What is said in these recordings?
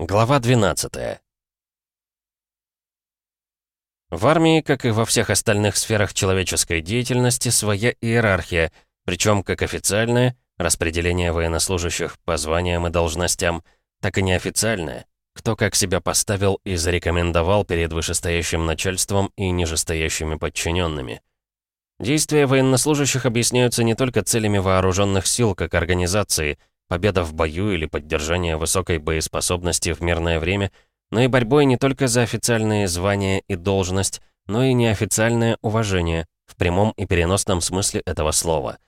Глава 12 В армии, как и во всех остальных сферах человеческой деятельности, своя иерархия, причем как официальная, распределение военнослужащих по званиям и должностям, так и неофициальная, кто как себя поставил и зарекомендовал перед вышестоящим начальством и нижестоящими подчиненными. Действия военнослужащих объясняются не только целями вооруженных сил как организации, победа в бою или поддержание высокой боеспособности в мирное время, но и борьбой не только за официальные звания и должность, но и неофициальное уважение, в прямом и переносном смысле этого слова.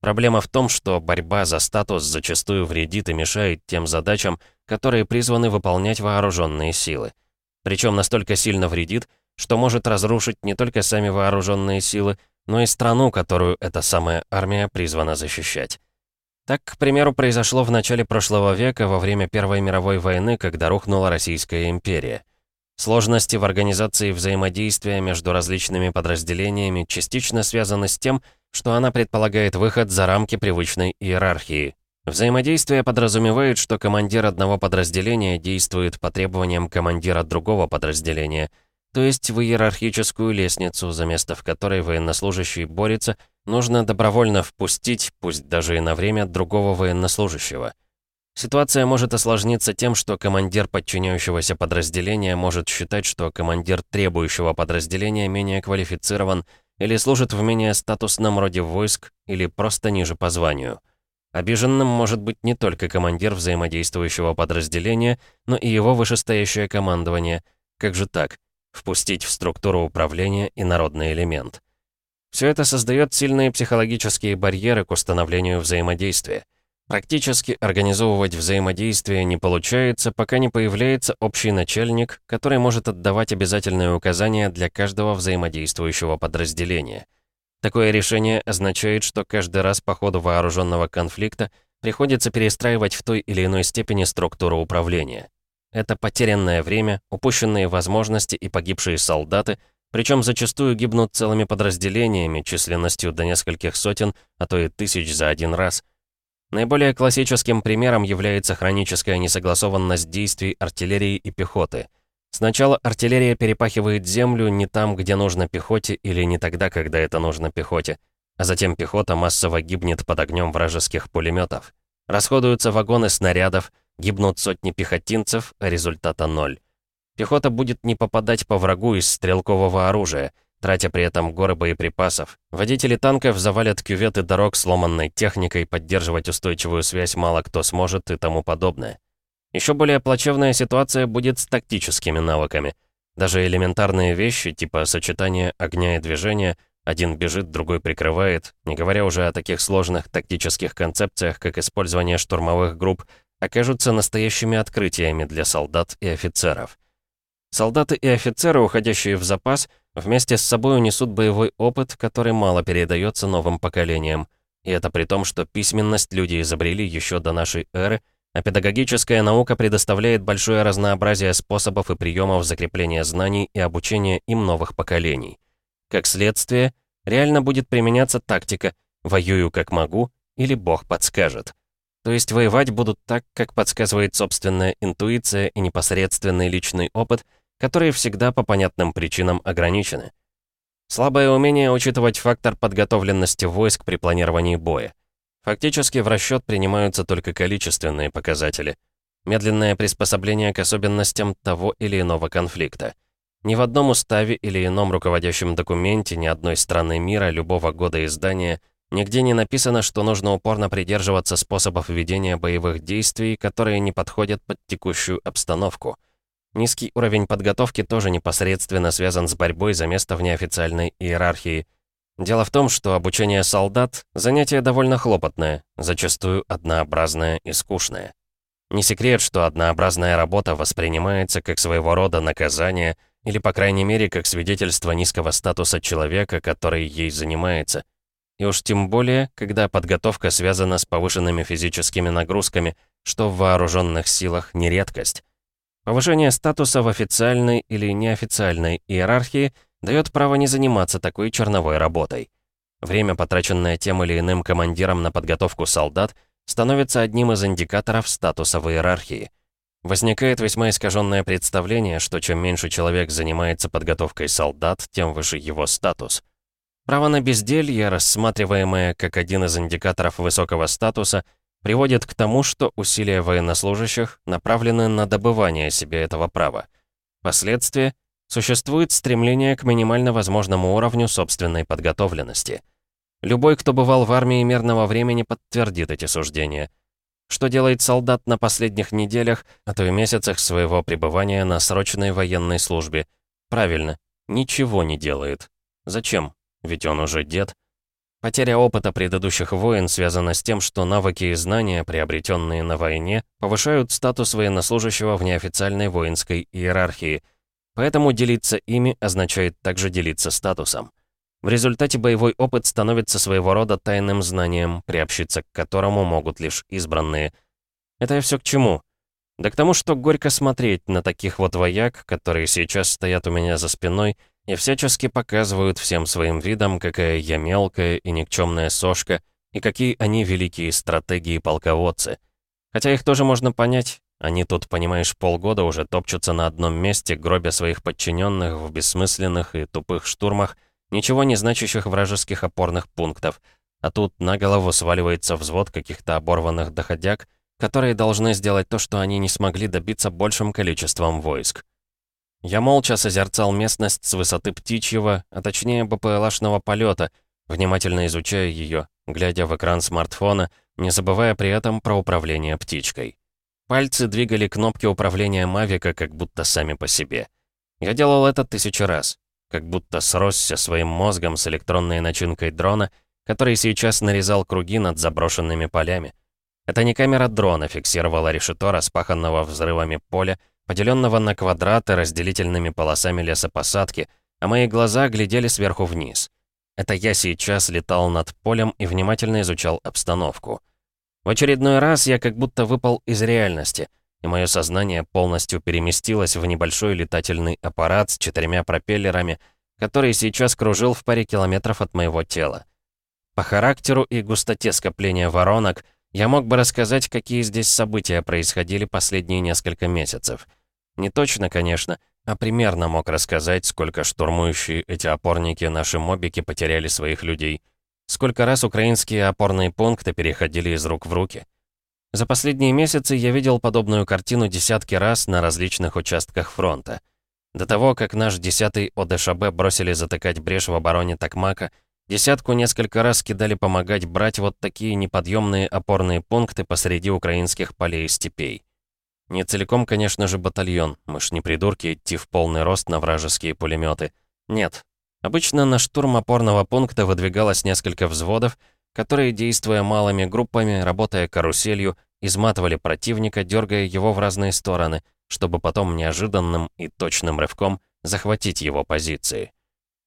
Проблема в том, что борьба за статус зачастую вредит и мешает тем задачам, которые призваны выполнять вооруженные силы. Причем настолько сильно вредит, что может разрушить не только сами вооруженные силы, но и страну, которую эта самая армия призвана защищать. Так, к примеру, произошло в начале прошлого века во время Первой мировой войны, когда рухнула Российская империя. Сложности в организации взаимодействия между различными подразделениями частично связаны с тем, что она предполагает выход за рамки привычной иерархии. Взаимодействие подразумевает, что командир одного подразделения действует по требованиям командира другого подразделения – то есть в иерархическую лестницу, за место в которой военнослужащий борется, нужно добровольно впустить, пусть даже и на время, другого военнослужащего. Ситуация может осложниться тем, что командир подчиняющегося подразделения может считать, что командир требующего подразделения менее квалифицирован или служит в менее статусном роде войск или просто ниже по званию. Обиженным может быть не только командир взаимодействующего подразделения, но и его вышестоящее командование. Как же так? впустить в структуру управления и народный элемент. Все это создает сильные психологические барьеры к установлению взаимодействия. Практически организовывать взаимодействие не получается, пока не появляется общий начальник, который может отдавать обязательные указания для каждого взаимодействующего подразделения. Такое решение означает, что каждый раз по ходу вооруженного конфликта приходится перестраивать в той или иной степени структуру управления. Это потерянное время, упущенные возможности и погибшие солдаты, причем зачастую гибнут целыми подразделениями численностью до нескольких сотен, а то и тысяч за один раз. Наиболее классическим примером является хроническая несогласованность действий артиллерии и пехоты. Сначала артиллерия перепахивает землю не там, где нужно пехоте, или не тогда, когда это нужно пехоте, а затем пехота массово гибнет под огнем вражеских пулеметов. Расходуются вагоны снарядов, Гибнут сотни пехотинцев, а результата ноль. Пехота будет не попадать по врагу из стрелкового оружия, тратя при этом горы боеприпасов. Водители танков завалят кюветы дорог сломанной техникой, поддерживать устойчивую связь мало кто сможет и тому подобное. Еще более плачевная ситуация будет с тактическими навыками. Даже элементарные вещи, типа сочетания огня и движения, один бежит, другой прикрывает, не говоря уже о таких сложных тактических концепциях, как использование штурмовых групп, окажутся настоящими открытиями для солдат и офицеров. Солдаты и офицеры, уходящие в запас, вместе с собой унесут боевой опыт, который мало передается новым поколениям. И это при том, что письменность люди изобрели еще до нашей эры, а педагогическая наука предоставляет большое разнообразие способов и приемов закрепления знаний и обучения им новых поколений. Как следствие, реально будет применяться тактика «воюю как могу» или «Бог подскажет». То есть воевать будут так, как подсказывает собственная интуиция и непосредственный личный опыт, которые всегда по понятным причинам ограничены. Слабое умение учитывать фактор подготовленности войск при планировании боя. Фактически в расчет принимаются только количественные показатели. Медленное приспособление к особенностям того или иного конфликта. Ни в одном уставе или ином руководящем документе ни одной страны мира любого года издания Нигде не написано, что нужно упорно придерживаться способов ведения боевых действий, которые не подходят под текущую обстановку. Низкий уровень подготовки тоже непосредственно связан с борьбой за место в неофициальной иерархии. Дело в том, что обучение солдат — занятие довольно хлопотное, зачастую однообразное и скучное. Не секрет, что однообразная работа воспринимается как своего рода наказание или, по крайней мере, как свидетельство низкого статуса человека, который ей занимается — и уж тем более, когда подготовка связана с повышенными физическими нагрузками, что в вооруженных силах не редкость. Повышение статуса в официальной или неофициальной иерархии дает право не заниматься такой черновой работой. Время, потраченное тем или иным командиром на подготовку солдат, становится одним из индикаторов статуса в иерархии. Возникает весьма искаженное представление, что чем меньше человек занимается подготовкой солдат, тем выше его статус. Право на безделье, рассматриваемое как один из индикаторов высокого статуса, приводит к тому, что усилия военнослужащих направлены на добывание себе этого права. Последствия – существует стремление к минимально возможному уровню собственной подготовленности. Любой, кто бывал в армии мирного времени, подтвердит эти суждения. Что делает солдат на последних неделях, а то и месяцах своего пребывания на срочной военной службе? Правильно, ничего не делает. Зачем? Ведь он уже дед. Потеря опыта предыдущих войн связана с тем, что навыки и знания, приобретенные на войне, повышают статус военнослужащего в неофициальной воинской иерархии. Поэтому делиться ими означает также делиться статусом. В результате боевой опыт становится своего рода тайным знанием, приобщиться к которому могут лишь избранные. Это я все к чему? Да к тому, что горько смотреть на таких вот вояк, которые сейчас стоят у меня за спиной и всячески показывают всем своим видом, какая я мелкая и никчемная сошка, и какие они великие стратегии и полководцы. Хотя их тоже можно понять. Они тут, понимаешь, полгода уже топчутся на одном месте, гробя своих подчиненных в бессмысленных и тупых штурмах, Ничего не значащих вражеских опорных пунктов. А тут на голову сваливается взвод каких-то оборванных доходяг, которые должны сделать то, что они не смогли добиться большим количеством войск. Я молча созерцал местность с высоты птичьего, а точнее БПЛАшного полета, внимательно изучая ее, глядя в экран смартфона, не забывая при этом про управление птичкой. Пальцы двигали кнопки управления Мавика как будто сами по себе. Я делал это тысячу раз как будто сросся своим мозгом с электронной начинкой дрона, который сейчас нарезал круги над заброшенными полями. Это не камера дрона фиксировала решето распаханного взрывами поля, поделенного на квадраты разделительными полосами лесопосадки, а мои глаза глядели сверху вниз. Это я сейчас летал над полем и внимательно изучал обстановку. В очередной раз я как будто выпал из реальности — и мое сознание полностью переместилось в небольшой летательный аппарат с четырьмя пропеллерами, который сейчас кружил в паре километров от моего тела. По характеру и густоте скопления воронок я мог бы рассказать, какие здесь события происходили последние несколько месяцев. Не точно, конечно, а примерно мог рассказать, сколько штурмующие эти опорники наши мобики потеряли своих людей, сколько раз украинские опорные пункты переходили из рук в руки — за последние месяцы я видел подобную картину десятки раз на различных участках фронта. До того, как наш 10-й ОДШБ бросили затыкать брешь в обороне Такмака, десятку несколько раз кидали помогать брать вот такие неподъемные опорные пункты посреди украинских полей и степей. Не целиком, конечно же, батальон. Мы ж не придурки идти в полный рост на вражеские пулеметы. Нет. Обычно на штурм опорного пункта выдвигалось несколько взводов, которые, действуя малыми группами, работая каруселью, изматывали противника, дергая его в разные стороны, чтобы потом неожиданным и точным рывком захватить его позиции.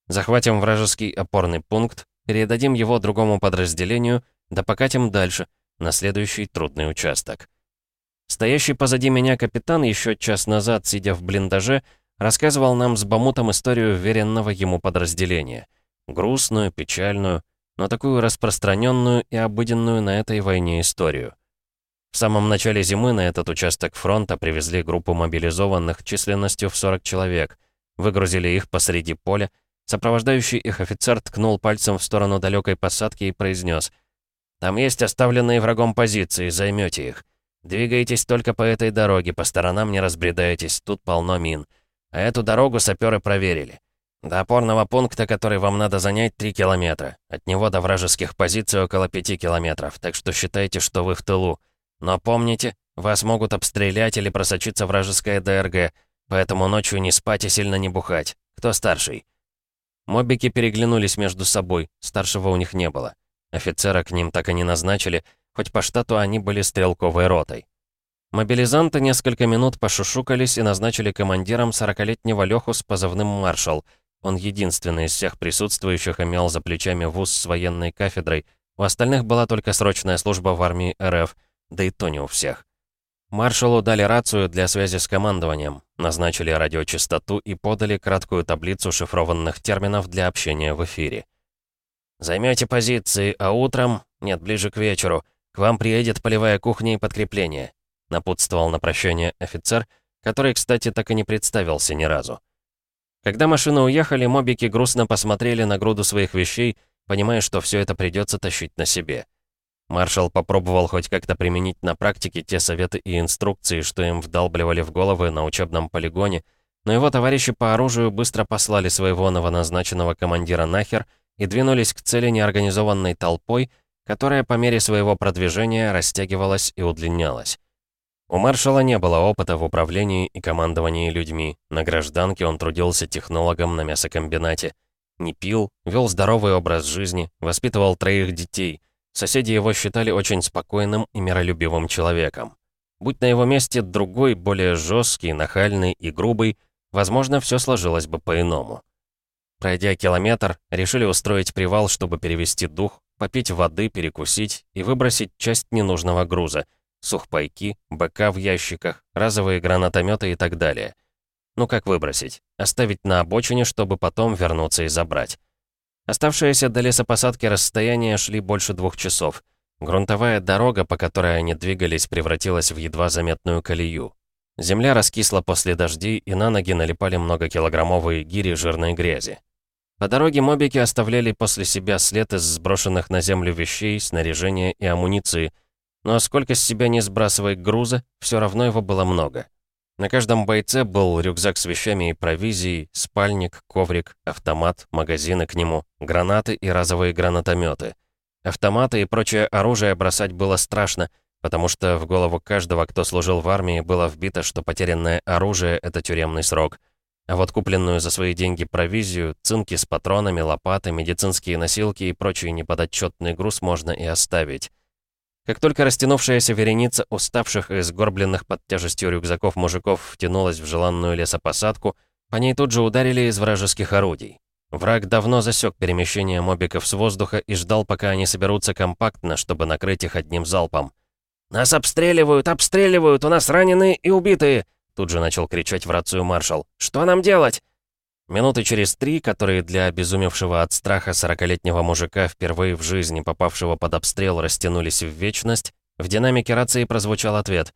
Захватим вражеский опорный пункт, передадим его другому подразделению, да покатим дальше, на следующий трудный участок. Стоящий позади меня капитан еще час назад, сидя в блиндаже, рассказывал нам с Бамутом историю веренного ему подразделения. Грустную, печальную, но такую распространенную и обыденную на этой войне историю. В самом начале зимы на этот участок фронта привезли группу мобилизованных численностью в 40 человек, выгрузили их посреди поля, сопровождающий их офицер ткнул пальцем в сторону далекой посадки и произнес «Там есть оставленные врагом позиции, займете их. Двигайтесь только по этой дороге, по сторонам не разбредайтесь, тут полно мин. А эту дорогу саперы проверили. До опорного пункта, который вам надо занять, 3 километра. От него до вражеских позиций около 5 километров, так что считайте, что вы в тылу. Но помните, вас могут обстрелять или просочиться вражеская ДРГ, поэтому ночью не спать и сильно не бухать. Кто старший?» Мобики переглянулись между собой, старшего у них не было. Офицера к ним так и не назначили, хоть по штату они были стрелковой ротой. Мобилизанты несколько минут пошушукались и назначили командиром 40-летнего Леху с позывным «Маршал», он единственный из всех присутствующих имел за плечами вуз с военной кафедрой, у остальных была только срочная служба в армии РФ, да и то не у всех. Маршалу дали рацию для связи с командованием, назначили радиочастоту и подали краткую таблицу шифрованных терминов для общения в эфире. «Займете позиции, а утром, нет, ближе к вечеру, к вам приедет полевая кухня и подкрепление. напутствовал на прощание офицер, который, кстати, так и не представился ни разу. Когда машины уехали, мобики грустно посмотрели на груду своих вещей, понимая, что все это придется тащить на себе. Маршал попробовал хоть как-то применить на практике те советы и инструкции, что им вдалбливали в головы на учебном полигоне, но его товарищи по оружию быстро послали своего новоназначенного командира нахер и двинулись к цели неорганизованной толпой, которая по мере своего продвижения растягивалась и удлинялась. У маршала не было опыта в управлении и командовании людьми. На гражданке он трудился технологом на мясокомбинате. Не пил, вел здоровый образ жизни, воспитывал троих детей. Соседи его считали очень спокойным и миролюбивым человеком. Будь на его месте другой, более жесткий, нахальный и грубый, возможно, все сложилось бы по-иному. Пройдя километр, решили устроить привал, чтобы перевести дух, попить воды, перекусить и выбросить часть ненужного груза — сухпайки, БК в ящиках, разовые гранатометы и так далее. Ну как выбросить? Оставить на обочине, чтобы потом вернуться и забрать. Оставшиеся до лесопосадки расстояние шли больше двух часов. Грунтовая дорога, по которой они двигались, превратилась в едва заметную колею. Земля раскисла после дождей, и на ноги налипали многокилограммовые гири жирной грязи. По дороге мобики оставляли после себя след из сброшенных на землю вещей, снаряжения и амуниции, но сколько с себя не сбрасывая груза, все равно его было много. На каждом бойце был рюкзак с вещами и провизией, спальник, коврик, автомат, магазины к нему, гранаты и разовые гранатометы. Автоматы и прочее оружие бросать было страшно, потому что в голову каждого, кто служил в армии, было вбито, что потерянное оружие — это тюремный срок. А вот купленную за свои деньги провизию, цинки с патронами, лопаты, медицинские носилки и прочий неподотчетный груз можно и оставить. Как только растянувшаяся вереница уставших и сгорбленных под тяжестью рюкзаков мужиков втянулась в желанную лесопосадку, по ней тут же ударили из вражеских орудий. Враг давно засек перемещение мобиков с воздуха и ждал, пока они соберутся компактно, чтобы накрыть их одним залпом. «Нас обстреливают, обстреливают! У нас раненые и убитые!» Тут же начал кричать в рацию маршал. «Что нам делать?» Минуты через три, которые для обезумевшего от страха сорокалетнего мужика, впервые в жизни попавшего под обстрел, растянулись в вечность, в динамике рации прозвучал ответ.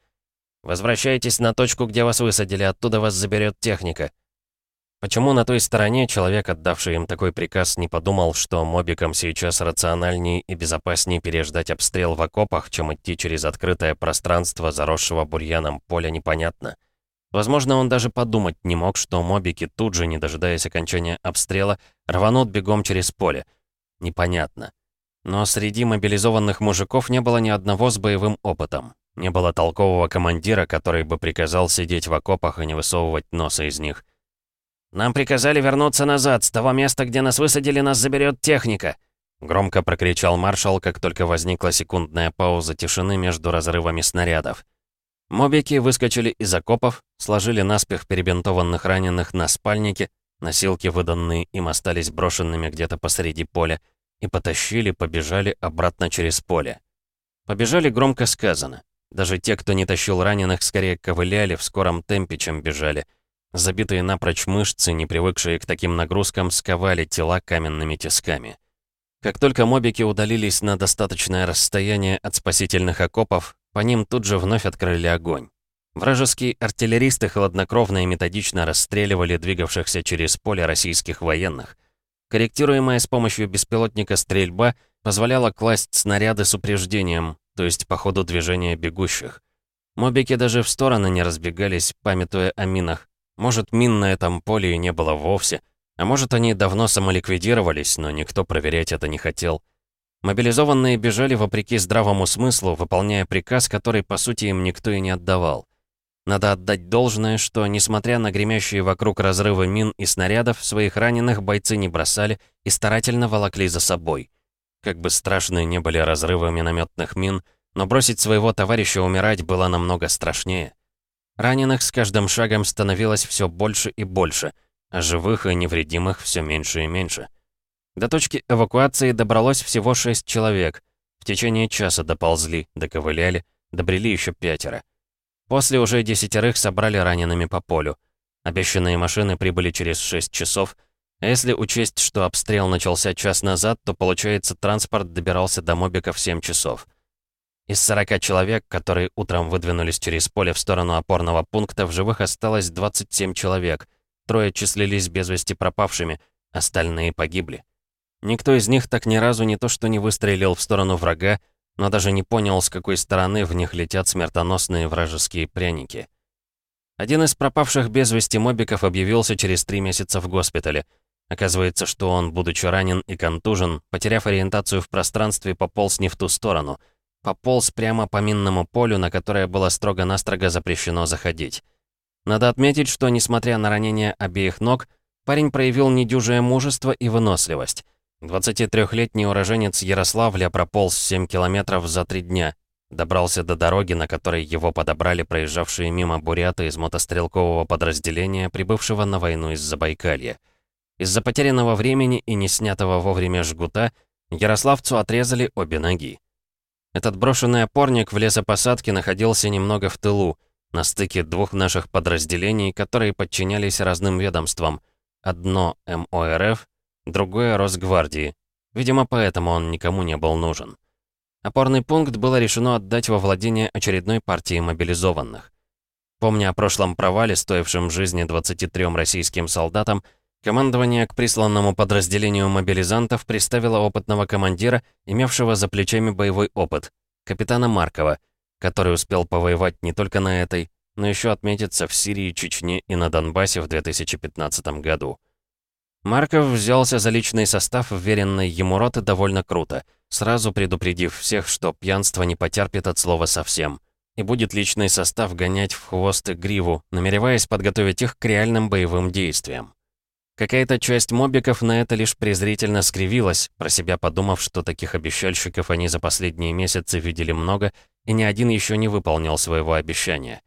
«Возвращайтесь на точку, где вас высадили, оттуда вас заберет техника». Почему на той стороне человек, отдавший им такой приказ, не подумал, что мобикам сейчас рациональнее и безопаснее переждать обстрел в окопах, чем идти через открытое пространство, заросшего бурьяном поля, непонятно. Возможно, он даже подумать не мог, что мобики тут же, не дожидаясь окончания обстрела, рванут бегом через поле. Непонятно. Но среди мобилизованных мужиков не было ни одного с боевым опытом. Не было толкового командира, который бы приказал сидеть в окопах и не высовывать носа из них. «Нам приказали вернуться назад. С того места, где нас высадили, нас заберет техника!» Громко прокричал маршал, как только возникла секундная пауза тишины между разрывами снарядов. Мобики выскочили из окопов, сложили наспех перебинтованных раненых на спальнике, носилки, выданные им, остались брошенными где-то посреди поля, и потащили, побежали обратно через поле. Побежали громко сказано. Даже те, кто не тащил раненых, скорее ковыляли в скором темпе, чем бежали. Забитые напрочь мышцы, не привыкшие к таким нагрузкам, сковали тела каменными тисками. Как только мобики удалились на достаточное расстояние от спасительных окопов, по ним тут же вновь открыли огонь. Вражеские артиллеристы хладнокровно и методично расстреливали двигавшихся через поле российских военных. Корректируемая с помощью беспилотника стрельба позволяла класть снаряды с упреждением, то есть по ходу движения бегущих. Мобики даже в стороны не разбегались, памятуя о минах. Может, мин на этом поле и не было вовсе, а может, они давно самоликвидировались, но никто проверять это не хотел. Мобилизованные бежали вопреки здравому смыслу, выполняя приказ, который, по сути, им никто и не отдавал. Надо отдать должное, что, несмотря на гремящие вокруг разрывы мин и снарядов, своих раненых бойцы не бросали и старательно волокли за собой. Как бы страшные не были разрывы минометных мин, но бросить своего товарища умирать было намного страшнее. Раненых с каждым шагом становилось все больше и больше, а живых и невредимых все меньше и меньше. До точки эвакуации добралось всего шесть человек. В течение часа доползли, доковыляли, добрели еще пятеро. После уже десятерых собрали ранеными по полю. Обещанные машины прибыли через шесть часов, а если учесть, что обстрел начался час назад, то, получается, транспорт добирался до Мобика в 7 часов. Из 40 человек, которые утром выдвинулись через поле в сторону опорного пункта, в живых осталось 27 человек. Трое числились без вести пропавшими, остальные погибли. Никто из них так ни разу не то что не выстрелил в сторону врага, но даже не понял, с какой стороны в них летят смертоносные вражеские пряники. Один из пропавших без вести мобиков объявился через три месяца в госпитале. Оказывается, что он, будучи ранен и контужен, потеряв ориентацию в пространстве, пополз не в ту сторону — пополз прямо по минному полю, на которое было строго-настрого запрещено заходить. Надо отметить, что, несмотря на ранения обеих ног, парень проявил недюжее мужество и выносливость. 23-летний уроженец Ярославля прополз 7 километров за три дня. Добрался до дороги, на которой его подобрали проезжавшие мимо буряты из мотострелкового подразделения, прибывшего на войну из Забайкалья. Из-за потерянного времени и не снятого вовремя жгута Ярославцу отрезали обе ноги. Этот брошенный опорник в лесопосадке находился немного в тылу, на стыке двух наших подразделений, которые подчинялись разным ведомствам. Одно МОРФ, другое Росгвардии. Видимо, поэтому он никому не был нужен. Опорный пункт было решено отдать во владение очередной партии мобилизованных. Помня о прошлом провале, стоившем жизни 23 российским солдатам, командование к присланному подразделению мобилизантов приставило опытного командира, имевшего за плечами боевой опыт, капитана Маркова, который успел повоевать не только на этой, но еще отметиться в Сирии, Чечне и на Донбассе в 2015 году. Марков взялся за личный состав вверенной ему роты довольно круто, сразу предупредив всех, что пьянство не потерпит от слова совсем, и будет личный состав гонять в хвост и гриву, намереваясь подготовить их к реальным боевым действиям. Какая-то часть мобиков на это лишь презрительно скривилась, про себя подумав, что таких обещальщиков они за последние месяцы видели много, и ни один еще не выполнил своего обещания.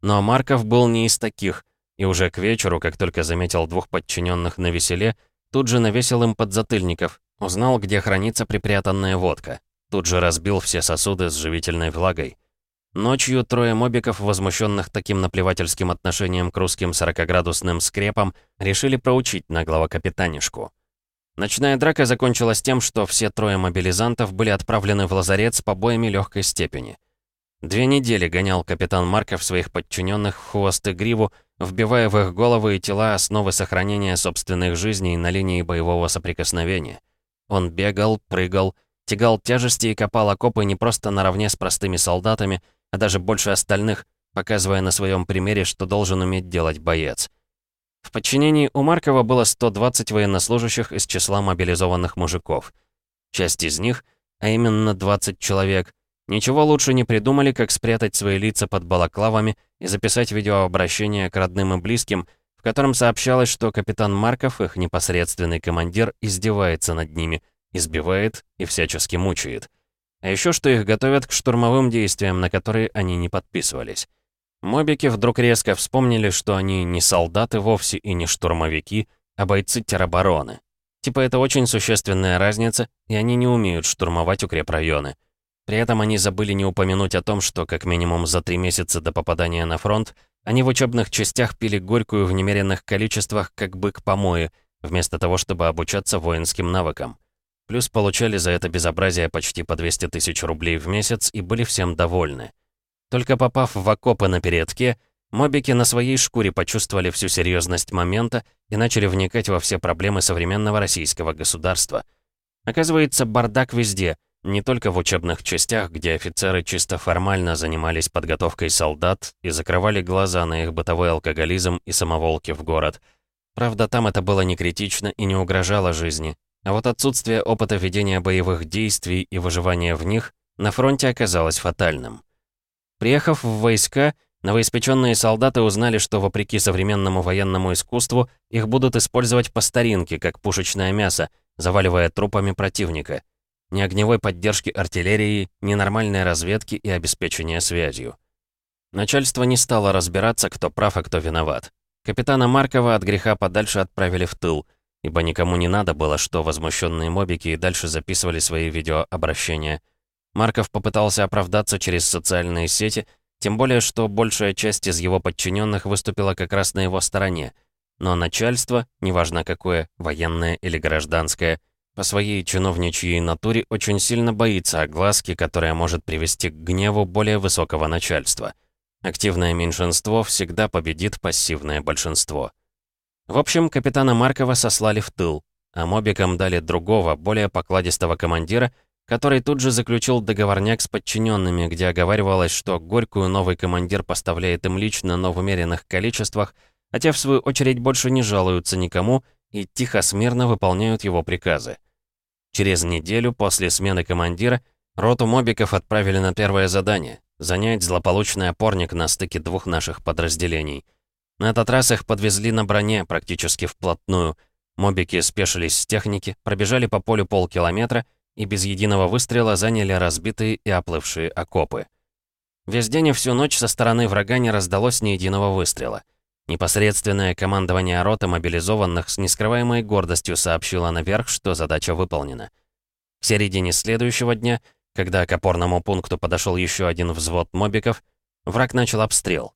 Но Марков был не из таких, и уже к вечеру, как только заметил двух подчиненных на веселе, тут же навесил им подзатыльников, узнал, где хранится припрятанная водка. Тут же разбил все сосуды с живительной влагой. Ночью трое мобиков, возмущенных таким наплевательским отношением к русским 40-градусным скрепам, решили проучить наглого капитанишку. Ночная драка закончилась тем, что все трое мобилизантов были отправлены в лазарет с побоями легкой степени. Две недели гонял капитан Марков своих подчиненных в хвост и гриву, вбивая в их головы и тела основы сохранения собственных жизней на линии боевого соприкосновения. Он бегал, прыгал, тягал тяжести и копал окопы не просто наравне с простыми солдатами, а даже больше остальных, показывая на своем примере, что должен уметь делать боец. В подчинении у Маркова было 120 военнослужащих из числа мобилизованных мужиков. Часть из них, а именно 20 человек, ничего лучше не придумали, как спрятать свои лица под балаклавами и записать видеообращение к родным и близким, в котором сообщалось, что капитан Марков, их непосредственный командир, издевается над ними, избивает и всячески мучает. А еще что их готовят к штурмовым действиям, на которые они не подписывались. Мобики вдруг резко вспомнили, что они не солдаты вовсе и не штурмовики, а бойцы теробороны. Типа это очень существенная разница, и они не умеют штурмовать укрепрайоны. При этом они забыли не упомянуть о том, что как минимум за три месяца до попадания на фронт они в учебных частях пили горькую в немеренных количествах, как бык помои, вместо того, чтобы обучаться воинским навыкам. Плюс получали за это безобразие почти по 200 тысяч рублей в месяц и были всем довольны. Только попав в окопы на передке, мобики на своей шкуре почувствовали всю серьезность момента и начали вникать во все проблемы современного российского государства. Оказывается, бардак везде, не только в учебных частях, где офицеры чисто формально занимались подготовкой солдат и закрывали глаза на их бытовой алкоголизм и самоволки в город. Правда, там это было не критично и не угрожало жизни, а вот отсутствие опыта ведения боевых действий и выживания в них на фронте оказалось фатальным. Приехав в войска, новоиспеченные солдаты узнали, что вопреки современному военному искусству их будут использовать по старинке, как пушечное мясо, заваливая трупами противника. Ни огневой поддержки артиллерии, ни нормальной разведки и обеспечения связью. Начальство не стало разбираться, кто прав, а кто виноват. Капитана Маркова от греха подальше отправили в тыл — ибо никому не надо было, что возмущенные мобики и дальше записывали свои видеообращения. Марков попытался оправдаться через социальные сети, тем более, что большая часть из его подчиненных выступила как раз на его стороне. Но начальство, неважно какое, военное или гражданское, по своей чиновничьей натуре очень сильно боится огласки, которая может привести к гневу более высокого начальства. Активное меньшинство всегда победит пассивное большинство. В общем, капитана Маркова сослали в тыл, а мобикам дали другого, более покладистого командира, который тут же заключил договорняк с подчиненными, где оговаривалось, что Горькую новый командир поставляет им лично, но в умеренных количествах, а те, в свою очередь, больше не жалуются никому и тихо-смирно выполняют его приказы. Через неделю после смены командира роту мобиков отправили на первое задание — занять злополучный опорник на стыке двух наших подразделений. На этот раз их подвезли на броне практически вплотную. Мобики спешились с техники, пробежали по полю полкилометра и без единого выстрела заняли разбитые и оплывшие окопы. Весь день и всю ночь со стороны врага не раздалось ни единого выстрела. Непосредственное командование роты мобилизованных с нескрываемой гордостью сообщило наверх, что задача выполнена. К середине следующего дня, когда к опорному пункту подошел еще один взвод мобиков, враг начал обстрел.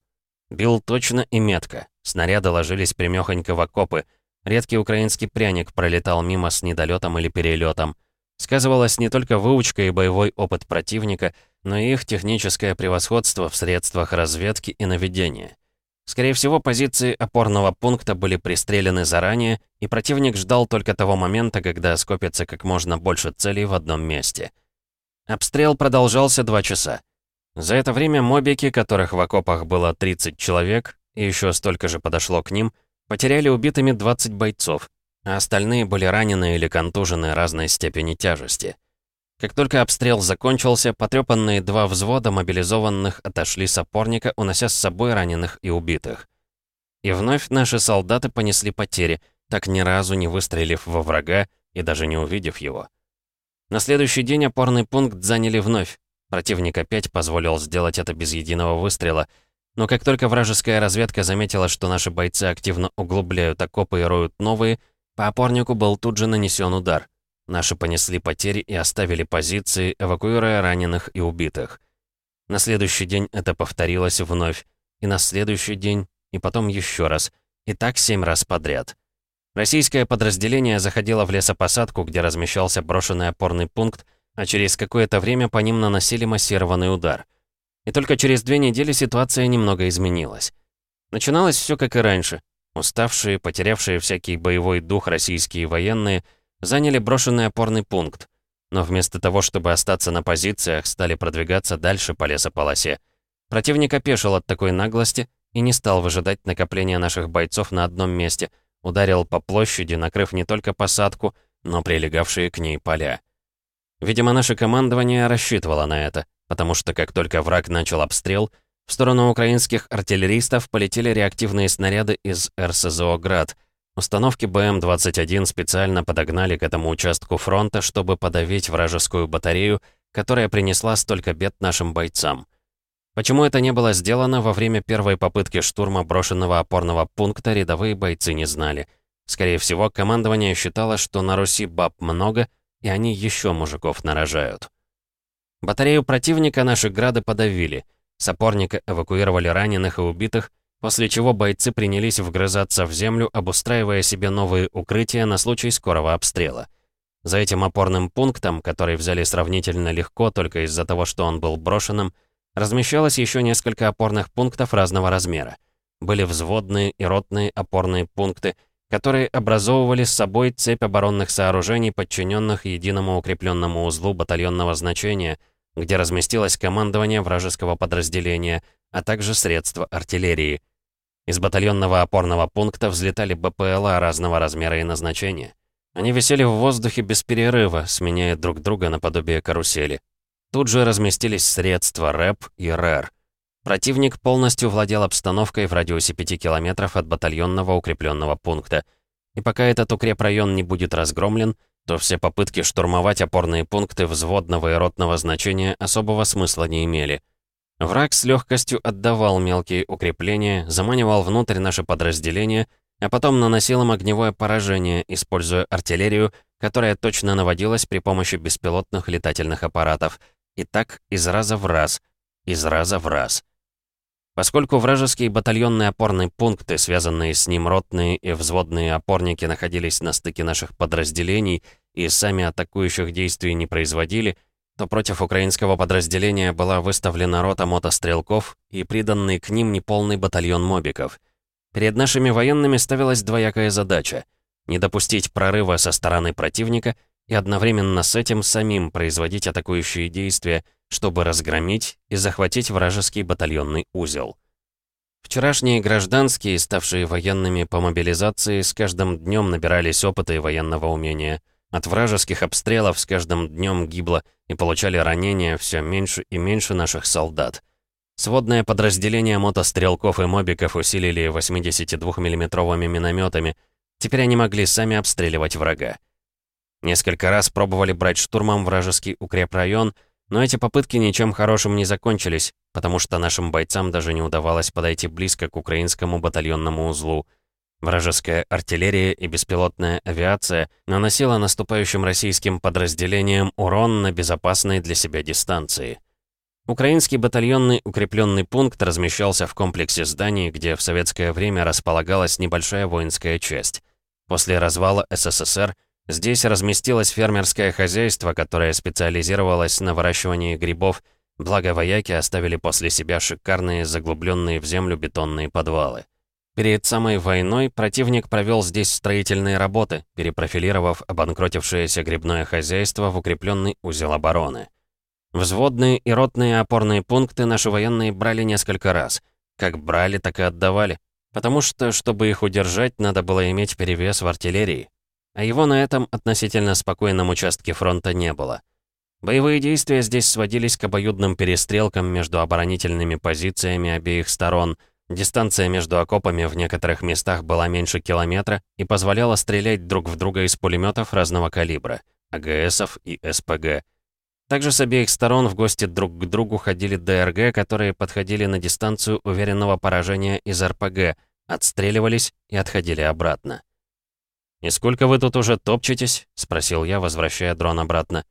Бил точно и метко. Снаряды ложились примехонько в окопы. Редкий украинский пряник пролетал мимо с недолетом или перелетом. Сказывалась не только выучка и боевой опыт противника, но и их техническое превосходство в средствах разведки и наведения. Скорее всего, позиции опорного пункта были пристрелены заранее, и противник ждал только того момента, когда скопится как можно больше целей в одном месте. Обстрел продолжался два часа. За это время мобики, которых в окопах было 30 человек, и еще столько же подошло к ним, потеряли убитыми 20 бойцов, а остальные были ранены или контужены разной степени тяжести. Как только обстрел закончился, потрепанные два взвода мобилизованных отошли с опорника, унося с собой раненых и убитых. И вновь наши солдаты понесли потери, так ни разу не выстрелив во врага и даже не увидев его. На следующий день опорный пункт заняли вновь. Противник опять позволил сделать это без единого выстрела. Но как только вражеская разведка заметила, что наши бойцы активно углубляют окопы и роют новые, по опорнику был тут же нанесен удар. Наши понесли потери и оставили позиции, эвакуируя раненых и убитых. На следующий день это повторилось вновь, и на следующий день, и потом еще раз, и так семь раз подряд. Российское подразделение заходило в лесопосадку, где размещался брошенный опорный пункт, а через какое-то время по ним наносили массированный удар. И только через две недели ситуация немного изменилась. Начиналось все как и раньше. Уставшие, потерявшие всякий боевой дух российские военные – заняли брошенный опорный пункт, но вместо того, чтобы остаться на позициях, стали продвигаться дальше по лесополосе. Противник опешил от такой наглости и не стал выжидать накопления наших бойцов на одном месте, ударил по площади, накрыв не только посадку, но прилегавшие к ней поля. Видимо, наше командование рассчитывало на это, потому что как только враг начал обстрел, в сторону украинских артиллеристов полетели реактивные снаряды из РСЗО «Град», Установки БМ-21 специально подогнали к этому участку фронта, чтобы подавить вражескую батарею, которая принесла столько бед нашим бойцам. Почему это не было сделано во время первой попытки штурма брошенного опорного пункта, рядовые бойцы не знали. Скорее всего, командование считало, что на Руси баб много, и они еще мужиков нарожают. Батарею противника наши грады подавили. С опорника эвакуировали раненых и убитых, после чего бойцы принялись вгрызаться в землю, обустраивая себе новые укрытия на случай скорого обстрела. За этим опорным пунктом, который взяли сравнительно легко только из-за того, что он был брошенным, размещалось еще несколько опорных пунктов разного размера. Были взводные и ротные опорные пункты, которые образовывали с собой цепь оборонных сооружений, подчиненных единому укрепленному узлу батальонного значения, где разместилось командование вражеского подразделения, а также средства артиллерии. Из батальонного опорного пункта взлетали БПЛА разного размера и назначения. Они висели в воздухе без перерыва, сменяя друг друга наподобие карусели. Тут же разместились средства РЭП и РЭР. Противник полностью владел обстановкой в радиусе 5 километров от батальонного укрепленного пункта. И пока этот укрепрайон не будет разгромлен, то все попытки штурмовать опорные пункты взводного и ротного значения особого смысла не имели. Враг с легкостью отдавал мелкие укрепления, заманивал внутрь наше подразделение, а потом наносил им огневое поражение, используя артиллерию, которая точно наводилась при помощи беспилотных летательных аппаратов. И так из раза в раз, из раза в раз. Поскольку вражеские батальонные опорные пункты, связанные с ним ротные и взводные опорники, находились на стыке наших подразделений и сами атакующих действий не производили, то против украинского подразделения была выставлена рота мотострелков и приданный к ним неполный батальон мобиков. Перед нашими военными ставилась двоякая задача — не допустить прорыва со стороны противника и одновременно с этим самим производить атакующие действия, чтобы разгромить и захватить вражеский батальонный узел. Вчерашние гражданские, ставшие военными по мобилизации, с каждым днем набирались опыта и военного умения. От вражеских обстрелов с каждым днем гибло и получали ранения все меньше и меньше наших солдат. Сводное подразделение мотострелков и мобиков усилили 82 миллиметровыми минометами. Теперь они могли сами обстреливать врага. Несколько раз пробовали брать штурмом вражеский укрепрайон, но эти попытки ничем хорошим не закончились, потому что нашим бойцам даже не удавалось подойти близко к украинскому батальонному узлу. Вражеская артиллерия и беспилотная авиация наносила наступающим российским подразделениям урон на безопасной для себя дистанции. Украинский батальонный укрепленный пункт размещался в комплексе зданий, где в советское время располагалась небольшая воинская часть. После развала СССР Здесь разместилось фермерское хозяйство, которое специализировалось на выращивании грибов, благо вояки оставили после себя шикарные заглубленные в землю бетонные подвалы. Перед самой войной противник провел здесь строительные работы, перепрофилировав обанкротившееся грибное хозяйство в укрепленный узел обороны. Взводные и ротные опорные пункты наши военные брали несколько раз. Как брали, так и отдавали. Потому что, чтобы их удержать, надо было иметь перевес в артиллерии а его на этом относительно спокойном участке фронта не было. Боевые действия здесь сводились к обоюдным перестрелкам между оборонительными позициями обеих сторон. Дистанция между окопами в некоторых местах была меньше километра и позволяла стрелять друг в друга из пулеметов разного калибра, АГСов и СПГ. Также с обеих сторон в гости друг к другу ходили ДРГ, которые подходили на дистанцию уверенного поражения из РПГ, отстреливались и отходили обратно. «И сколько вы тут уже топчетесь?» — спросил я, возвращая дрон обратно.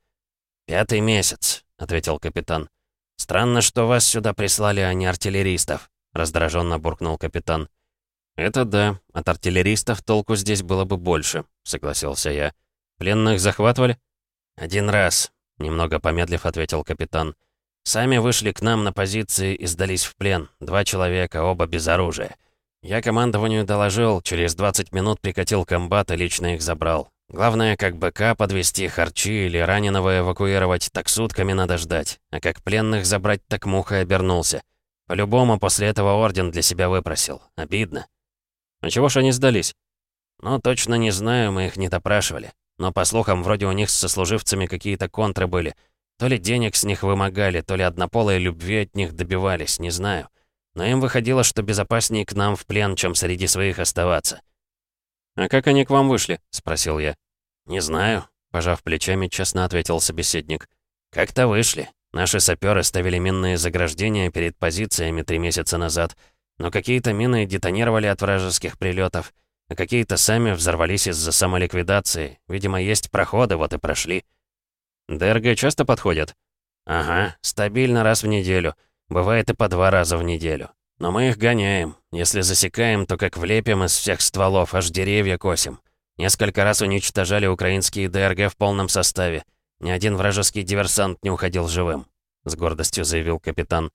«Пятый месяц», — ответил капитан. «Странно, что вас сюда прислали, а не артиллеристов», — раздраженно буркнул капитан. «Это да, от артиллеристов толку здесь было бы больше», — согласился я. «Пленных захватывали?» «Один раз», — немного помедлив ответил капитан. «Сами вышли к нам на позиции и сдались в плен. Два человека, оба без оружия. Я командованию доложил, через 20 минут прикатил комбат и лично их забрал. Главное, как БК подвести харчи или раненого эвакуировать, так сутками надо ждать. А как пленных забрать, так муха обернулся. По-любому после этого орден для себя выпросил. Обидно. А чего ж они сдались? Ну, точно не знаю, мы их не допрашивали. Но, по слухам, вроде у них с сослуживцами какие-то контры были. То ли денег с них вымогали, то ли однополой любви от них добивались, не знаю но им выходило, что безопаснее к нам в плен, чем среди своих оставаться. «А как они к вам вышли?» — спросил я. «Не знаю», — пожав плечами, честно ответил собеседник. «Как-то вышли. Наши саперы ставили минные заграждения перед позициями три месяца назад, но какие-то мины детонировали от вражеских прилетов, а какие-то сами взорвались из-за самоликвидации. Видимо, есть проходы, вот и прошли». «ДРГ часто подходят?» «Ага, стабильно раз в неделю. Бывает и по два раза в неделю. Но мы их гоняем. Если засекаем, то как влепим из всех стволов, аж деревья косим. Несколько раз уничтожали украинские ДРГ в полном составе. Ни один вражеский диверсант не уходил живым», — с гордостью заявил капитан.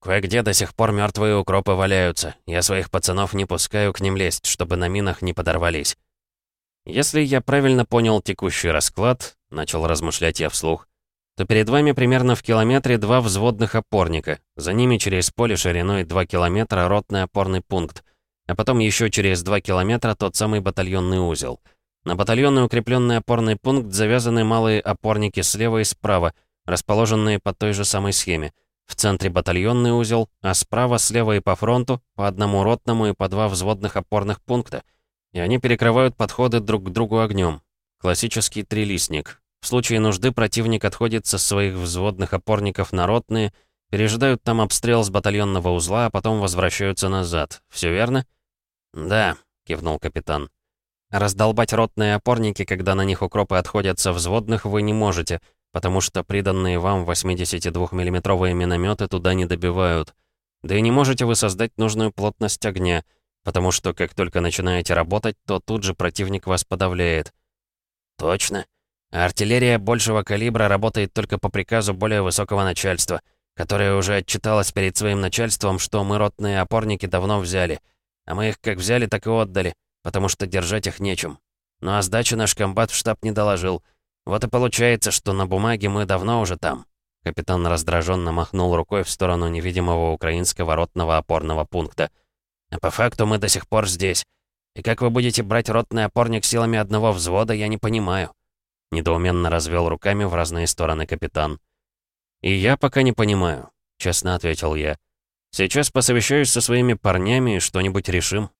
«Кое-где до сих пор мертвые укропы валяются. Я своих пацанов не пускаю к ним лезть, чтобы на минах не подорвались». «Если я правильно понял текущий расклад», — начал размышлять я вслух, то перед вами примерно в километре два взводных опорника. За ними через поле шириной 2 километра ротный опорный пункт. А потом еще через 2 километра тот самый батальонный узел. На батальонный укрепленный опорный пункт завязаны малые опорники слева и справа, расположенные по той же самой схеме. В центре батальонный узел, а справа, слева и по фронту по одному ротному и по два взводных опорных пункта. И они перекрывают подходы друг к другу огнем. Классический трилистник, в случае нужды противник отходит со своих взводных опорников на ротные, пережидают там обстрел с батальонного узла, а потом возвращаются назад. Все верно? «Да», — кивнул капитан. «Раздолбать ротные опорники, когда на них укропы отходят со взводных, вы не можете, потому что приданные вам 82 миллиметровые минометы туда не добивают. Да и не можете вы создать нужную плотность огня, потому что как только начинаете работать, то тут же противник вас подавляет». «Точно?» Артиллерия большего калибра работает только по приказу более высокого начальства, которое уже отчиталось перед своим начальством, что мы ротные опорники давно взяли. А мы их как взяли, так и отдали, потому что держать их нечем. Ну а сдачу наш комбат в штаб не доложил. Вот и получается, что на бумаге мы давно уже там. Капитан раздраженно махнул рукой в сторону невидимого украинского ротного опорного пункта. А по факту мы до сих пор здесь. И как вы будете брать ротный опорник силами одного взвода, я не понимаю. Недоуменно развел руками в разные стороны капитан. «И я пока не понимаю», — честно ответил я. «Сейчас посовещаюсь со своими парнями и что-нибудь решим».